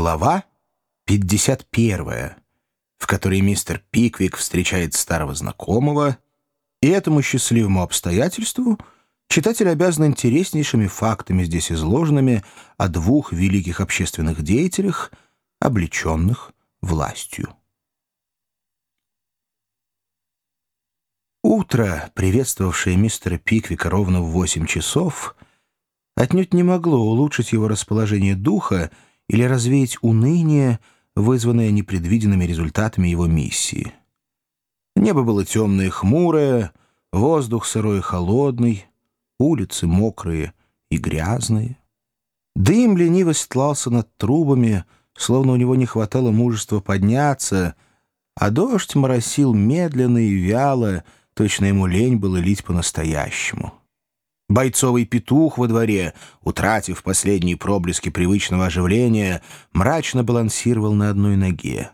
Глава 51, в которой мистер Пиквик встречает старого знакомого, и этому счастливому обстоятельству читатель обязан интереснейшими фактами, здесь изложенными, о двух великих общественных деятелях, облеченных властью. Утро, приветствовавшее мистера Пиквика ровно в восемь часов, отнюдь не могло улучшить его расположение духа или развеять уныние, вызванное непредвиденными результатами его миссии. Небо было темное и хмурое, воздух сырой и холодный, улицы мокрые и грязные. Дым лениво стлался над трубами, словно у него не хватало мужества подняться, а дождь моросил медленно и вяло, точно ему лень было лить по-настоящему. Бойцовый петух во дворе, утратив последние проблески привычного оживления, мрачно балансировал на одной ноге.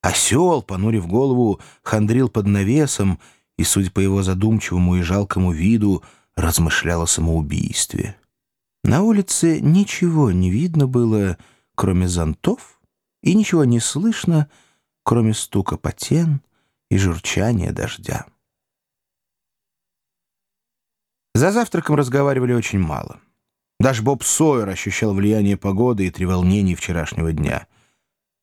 Осел, понурив голову, хандрил под навесом и, судя по его задумчивому и жалкому виду, размышлял о самоубийстве. На улице ничего не видно было, кроме зонтов, и ничего не слышно, кроме стука потен и журчания дождя. За завтраком разговаривали очень мало. Даже Боб Сойер ощущал влияние погоды и треволнений вчерашнего дня.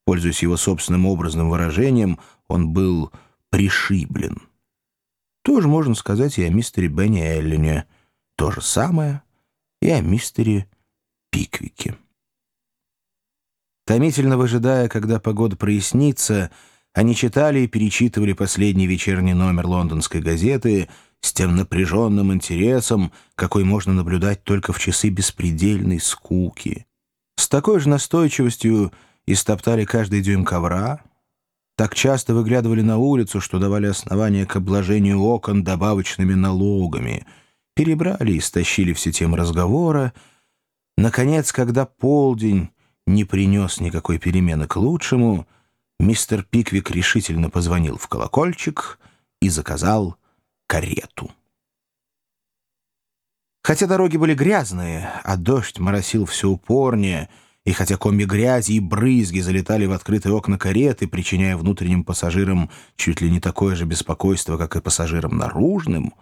Пользуясь его собственным образным выражением, он был «пришиблен». Тоже можно сказать и о мистере Бенни Эллине. То же самое и о мистере Пиквике. Томительно выжидая, когда погода прояснится, они читали и перечитывали последний вечерний номер лондонской газеты — с тем напряженным интересом, какой можно наблюдать только в часы беспредельной скуки. С такой же настойчивостью истоптали каждый дюйм ковра, так часто выглядывали на улицу, что давали основания к обложению окон добавочными налогами, перебрали и стащили все темы разговора. Наконец, когда полдень не принес никакой перемены к лучшему, мистер Пиквик решительно позвонил в колокольчик и заказал карету. Хотя дороги были грязные, а дождь моросил все упорнее, и хотя комья грязи и брызги залетали в открытые окна кареты, причиняя внутренним пассажирам чуть ли не такое же беспокойство, как и пассажирам наружным,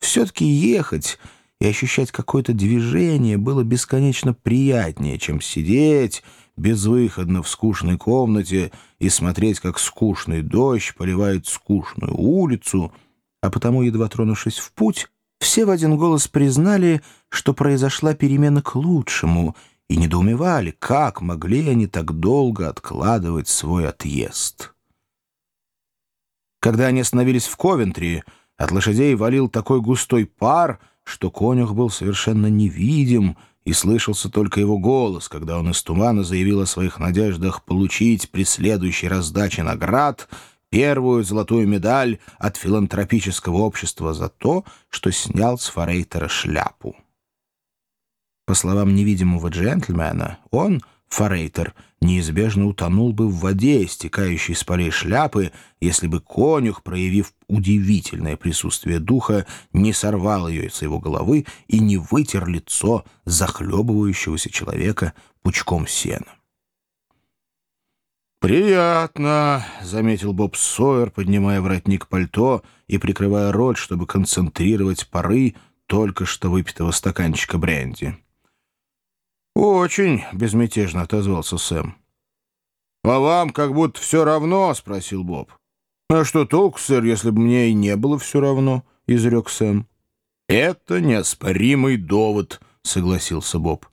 все-таки ехать и ощущать какое-то движение было бесконечно приятнее, чем сидеть безвыходно в скучной комнате и смотреть, как скучный дождь поливает скучную улицу — а потому, едва тронувшись в путь, все в один голос признали, что произошла перемена к лучшему, и недоумевали, как могли они так долго откладывать свой отъезд. Когда они остановились в Ковентри, от лошадей валил такой густой пар, что конюх был совершенно невидим, и слышался только его голос, когда он из тумана заявил о своих надеждах получить при следующей раздаче наград — первую золотую медаль от филантропического общества за то, что снял с Форейтера шляпу. По словам невидимого джентльмена, он, Форейтер, неизбежно утонул бы в воде, стекающей с полей шляпы, если бы конюх, проявив удивительное присутствие духа, не сорвал ее с его головы и не вытер лицо захлебывающегося человека пучком сена. «Приятно», — заметил Боб Сойер, поднимая воротник пальто и прикрывая рот, чтобы концентрировать пары только что выпитого стаканчика бренди. «Очень», — безмятежно отозвался Сэм. «А вам как будто все равно?» — спросил Боб. «А что толк, сэр, если бы мне и не было все равно?» — изрек Сэм. «Это неоспоримый довод», — согласился Боб.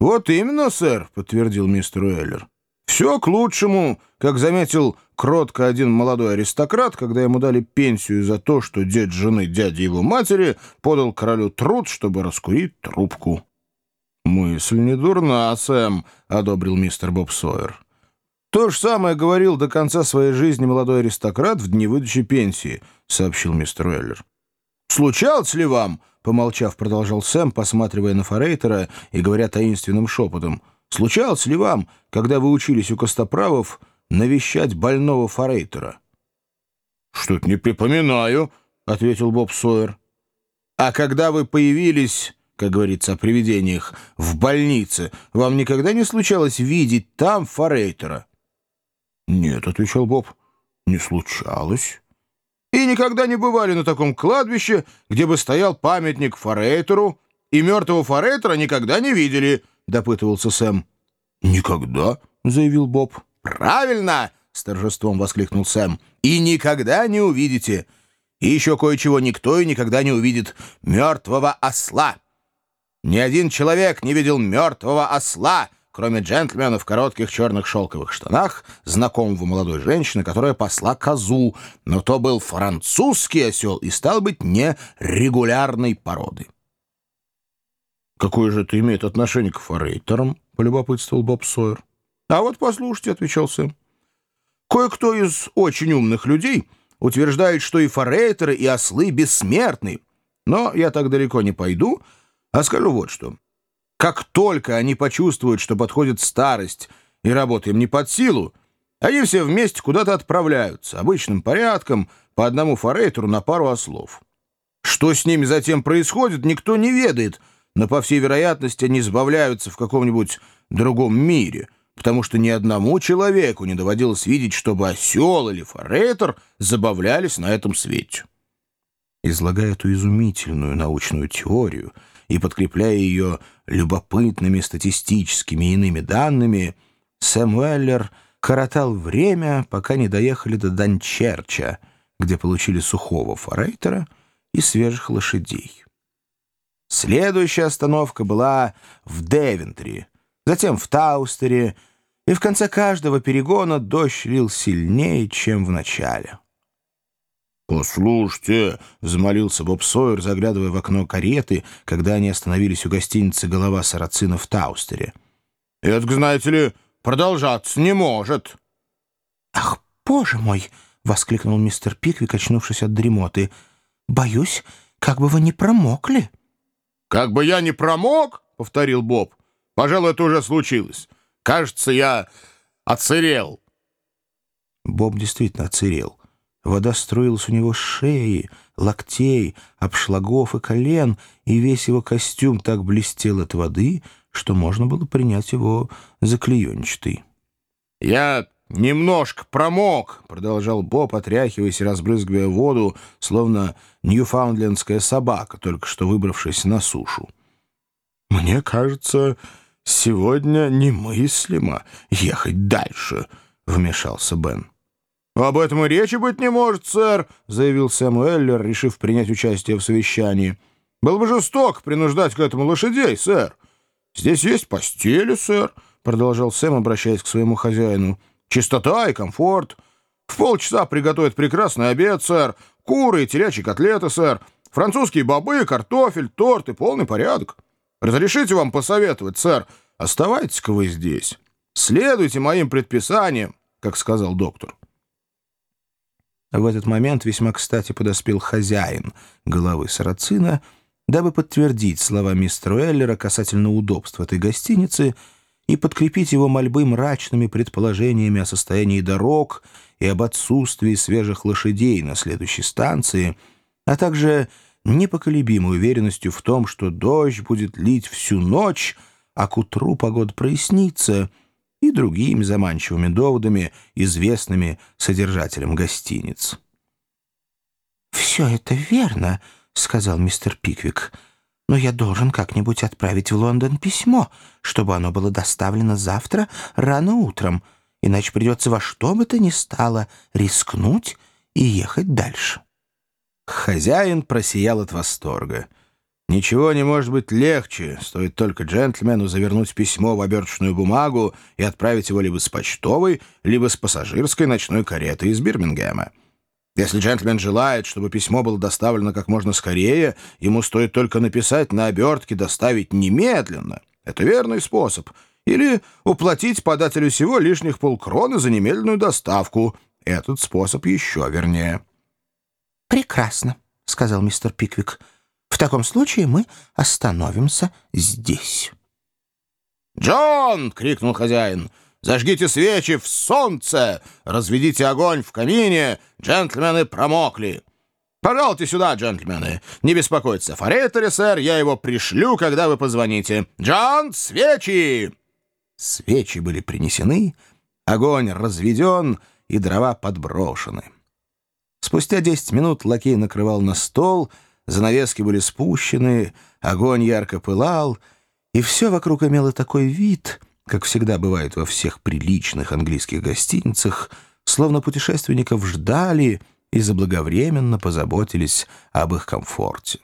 «Вот именно, сэр», — подтвердил мистер Уэллер. Все к лучшему, как заметил кротко один молодой аристократ, когда ему дали пенсию за то, что дед жены дяди его матери подал королю труд, чтобы раскурить трубку. «Мысль не дурна, Сэм», — одобрил мистер Боб Сойер. «То же самое говорил до конца своей жизни молодой аристократ в дни выдачи пенсии», — сообщил мистер Уэллер. «Случалось ли вам?» — помолчав, продолжал Сэм, посматривая на Форейтера и говоря таинственным шепотом — Случалось ли вам, когда вы учились у Костоправов, навещать больного форейтера? — Что-то не припоминаю, — ответил Боб Сойер. — А когда вы появились как говорится о привидениях, в больнице, вам никогда не случалось видеть там форейтера?» «Нет», — отвечал Боб, — «не случалось». «И никогда не бывали на таком кладбище, где бы стоял памятник форейтеру, и мертвого форейтера никогда не видели», — допытывался Сэм. «Никогда», — заявил Боб. «Правильно!» — с торжеством воскликнул Сэм. «И никогда не увидите. И еще кое-чего никто и никогда не увидит. Мертвого осла. Ни один человек не видел мертвого осла, кроме джентльмена в коротких черных шелковых штанах, знакомого молодой женщины, которая посла козу, но то был французский осел и, стал быть, не регулярной породы. «Какое же это имеет отношение к форейтерам?» — полюбопытствовал Боб Сойер. «А вот послушайте», — отвечал Сэм. «Кое-кто из очень умных людей утверждает, что и форейтеры, и ослы бессмертны. Но я так далеко не пойду, а скажу вот что. Как только они почувствуют, что подходит старость и работа им не под силу, они все вместе куда-то отправляются, обычным порядком, по одному форейтеру на пару ослов. Что с ними затем происходит, никто не ведает, но, по всей вероятности, они избавляются в каком-нибудь другом мире, потому что ни одному человеку не доводилось видеть, чтобы осел или форейтер забавлялись на этом свете. Излагая эту изумительную научную теорию и подкрепляя ее любопытными статистическими и иными данными, Сэм Уэллер коротал время, пока не доехали до Данчерча, где получили сухого форейтера и свежих лошадей. Следующая остановка была в Девентри, затем в Таустере, и в конце каждого перегона дождь лил сильнее, чем в начале. «Послушайте», — взмолился Боб Сойер, заглядывая в окно кареты, когда они остановились у гостиницы «Голова Сарацина» в Таустере. «Это, знаете ли, продолжаться не может». «Ах, боже мой!» — воскликнул мистер Пиквик, очнувшись от дремоты. «Боюсь, как бы вы не промокли». «Как бы я не промок?» — повторил Боб. «Пожалуй, это уже случилось. Кажется, я оцерел». Боб действительно оцерел. Вода струилась у него шеи, локтей, обшлагов и колен, и весь его костюм так блестел от воды, что можно было принять его за клеенчатый. «Я немножко промок», — продолжал Боб, отряхиваясь и разбрызгивая воду, словно ньюфаундлендская собака, только что выбравшаяся на сушу. «Мне кажется, сегодня немыслимо ехать дальше», — вмешался Бен. «Об этом и речи быть не может, сэр», — заявил Сэм Уэллер, решив принять участие в совещании. «Было бы жестоко принуждать к этому лошадей, сэр. Здесь есть постели, сэр», — продолжал Сэм, обращаясь к своему хозяину. «Чистота и комфорт. В полчаса приготовят прекрасный обед, сэр. Куры и телячьи котлеты, сэр. Французские бобы, картофель, торт и полный порядок. Разрешите вам посоветовать, сэр, оставайтесь-ка вы здесь. Следуйте моим предписаниям, как сказал доктор». В этот момент весьма кстати подоспел хозяин головы Сарацина, дабы подтвердить слова мистера Эллера касательно удобств этой гостиницы и подкрепить его мольбы мрачными предположениями о состоянии дорог и об отсутствии свежих лошадей на следующей станции, а также непоколебимой уверенностью в том, что дождь будет лить всю ночь, а к утру погода прояснится — и другими заманчивыми доводами, известными содержателям гостиниц. «Все это верно», — сказал мистер Пиквик, «но я должен как-нибудь отправить в Лондон письмо, чтобы оно было доставлено завтра рано утром, иначе придется во что бы то ни стало рискнуть и ехать дальше». Хозяин просиял от восторга. Ничего не может быть легче, стоит только джентльмену завернуть письмо в оберточную бумагу и отправить его либо с почтовой, либо с пассажирской ночной кареты из Бирмингема. Если джентльмен желает, чтобы письмо было доставлено как можно скорее, ему стоит только написать на обертке «доставить немедленно». Это верный способ. Или уплатить подателю всего лишних полкроны за немедленную доставку. Этот способ еще вернее. «Прекрасно», — сказал мистер Пиквик. В таком случае мы остановимся здесь». «Джон!» — крикнул хозяин. «Зажгите свечи в солнце! Разведите огонь в камине! Джентльмены промокли!» Пожалуйте сюда, джентльмены. Не беспокойтесь о форейтере, сэр, я его пришлю, когда вы позвоните. Джон, свечи!» Свечи были принесены, огонь разведен и дрова подброшены. Спустя десять минут лакей накрывал на стол, занавески были спущены, огонь ярко пылал, и все вокруг имело такой вид, как всегда бывает во всех приличных английских гостиницах, словно путешественников ждали и заблаговременно позаботились об их комфорте.